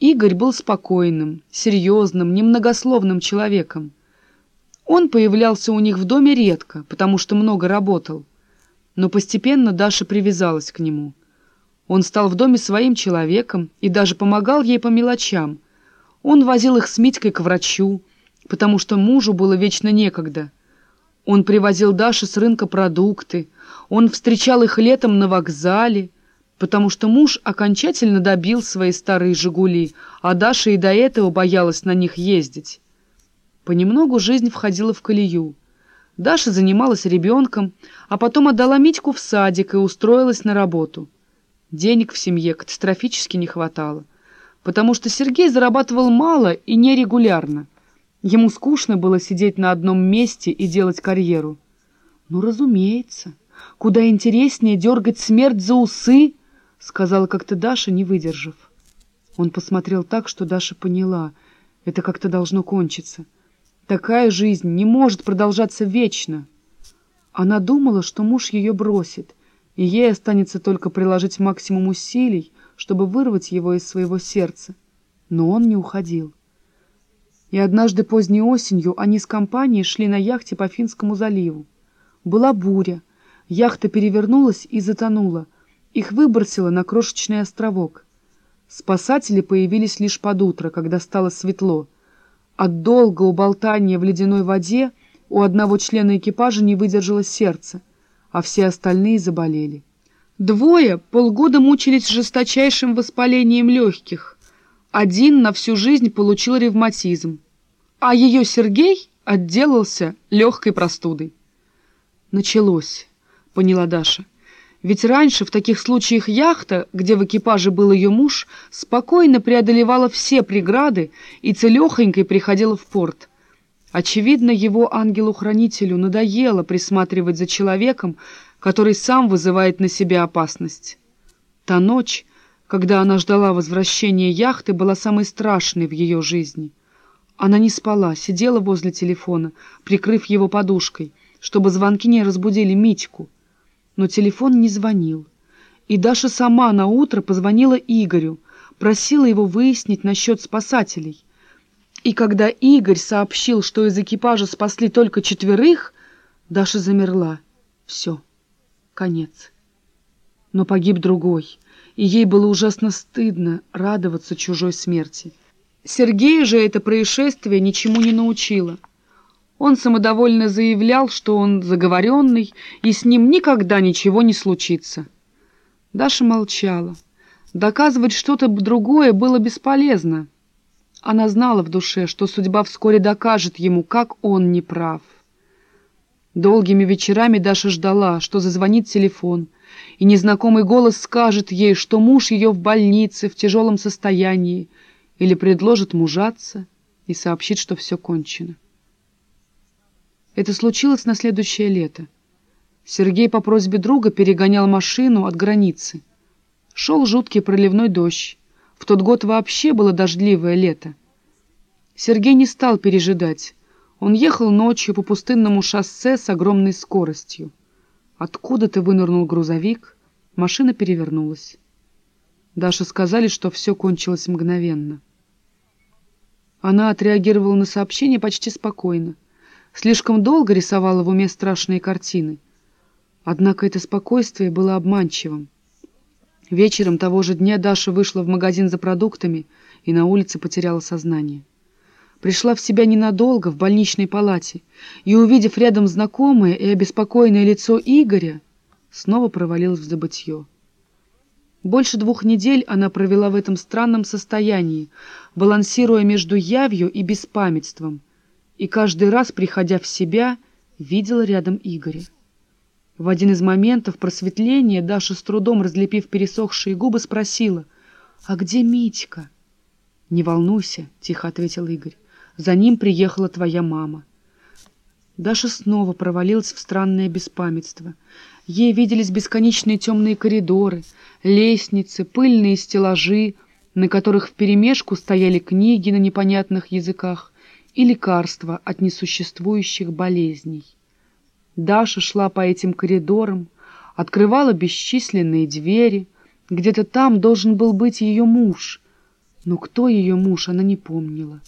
Игорь был спокойным, серьезным, немногословным человеком. Он появлялся у них в доме редко, потому что много работал. Но постепенно Даша привязалась к нему. Он стал в доме своим человеком и даже помогал ей по мелочам. Он возил их с Митькой к врачу, потому что мужу было вечно некогда. Он привозил Даше с рынка продукты, он встречал их летом на вокзале, потому что муж окончательно добил свои старые «Жигули», а Даша и до этого боялась на них ездить. Понемногу жизнь входила в колею. Даша занималась ребенком, а потом отдала Митьку в садик и устроилась на работу. Денег в семье катастрофически не хватало, потому что Сергей зарабатывал мало и нерегулярно. Ему скучно было сидеть на одном месте и делать карьеру. «Ну, разумеется. Куда интереснее дергать смерть за усы», — сказала как-то Даша, не выдержав. Он посмотрел так, что Даша поняла. Это как-то должно кончиться. Такая жизнь не может продолжаться вечно. Она думала, что муж ее бросит, и ей останется только приложить максимум усилий, чтобы вырвать его из своего сердца. Но он не уходил. И однажды поздней осенью они с компанией шли на яхте по Финскому заливу. Была буря. Яхта перевернулась и затонула. Их выбросило на крошечный островок. Спасатели появились лишь под утро, когда стало светло — от долгого болтания в ледяной воде у одного члена экипажа не выдержало сердце, а все остальные заболели. Двое полгода мучились жесточайшим воспалением легких. Один на всю жизнь получил ревматизм, а ее Сергей отделался легкой простудой. «Началось», — поняла Даша. Ведь раньше в таких случаях яхта, где в экипаже был ее муж, спокойно преодолевала все преграды и целехонькой приходила в порт. Очевидно, его ангелу-хранителю надоело присматривать за человеком, который сам вызывает на себя опасность. Та ночь, когда она ждала возвращения яхты, была самой страшной в ее жизни. Она не спала, сидела возле телефона, прикрыв его подушкой, чтобы звонки не разбудили Митьку но телефон не звонил. И Даша сама на утро позвонила Игорю, просила его выяснить насчет спасателей. И когда Игорь сообщил, что из экипажа спасли только четверых, Даша замерла. Все, конец. Но погиб другой, и ей было ужасно стыдно радоваться чужой смерти. Сергея же это происшествие ничему не научило. Он самодовольно заявлял, что он заговоренный, и с ним никогда ничего не случится. Даша молчала. Доказывать что-то другое было бесполезно. Она знала в душе, что судьба вскоре докажет ему, как он не прав. Долгими вечерами Даша ждала, что зазвонит телефон, и незнакомый голос скажет ей, что муж ее в больнице в тяжелом состоянии, или предложит мужаться и сообщит, что все кончено. Это случилось на следующее лето. Сергей по просьбе друга перегонял машину от границы. Шел жуткий проливной дождь. В тот год вообще было дождливое лето. Сергей не стал пережидать. Он ехал ночью по пустынному шоссе с огромной скоростью. Откуда-то вынырнул грузовик, машина перевернулась. Даше сказали, что все кончилось мгновенно. Она отреагировала на сообщение почти спокойно. Слишком долго рисовала в уме страшные картины. Однако это спокойствие было обманчивым. Вечером того же дня Даша вышла в магазин за продуктами и на улице потеряла сознание. Пришла в себя ненадолго в больничной палате и, увидев рядом знакомое и обеспокоенное лицо Игоря, снова провалилась в забытье. Больше двух недель она провела в этом странном состоянии, балансируя между явью и беспамятством — и каждый раз, приходя в себя, видела рядом Игоря. В один из моментов просветления Даша, с трудом разлепив пересохшие губы, спросила, «А где Митька?» «Не волнуйся», — тихо ответил Игорь, «за ним приехала твоя мама». Даша снова провалилась в странное беспамятство. Ей виделись бесконечные темные коридоры, лестницы, пыльные стеллажи, на которых вперемешку стояли книги на непонятных языках, и лекарства от несуществующих болезней. Даша шла по этим коридорам, открывала бесчисленные двери, где-то там должен был быть ее муж, Но кто ее муж, она не помнила.